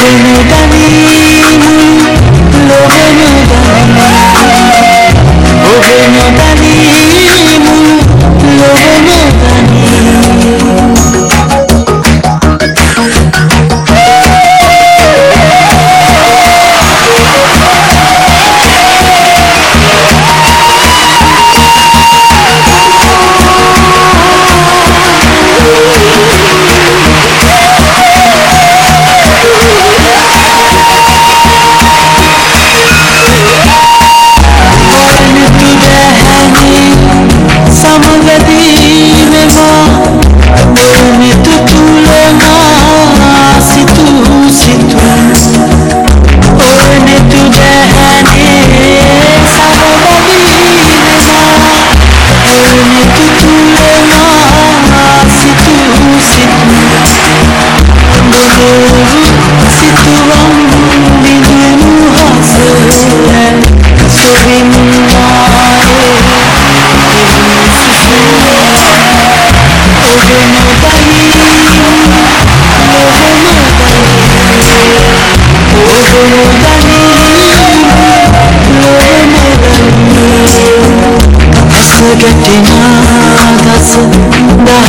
Kudani chez toi.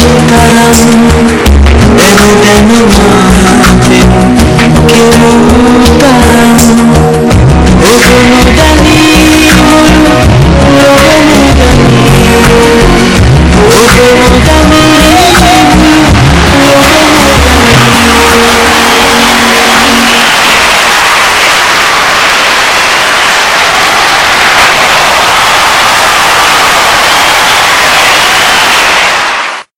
quero tarazı Ego demi mahafim Quero tarazı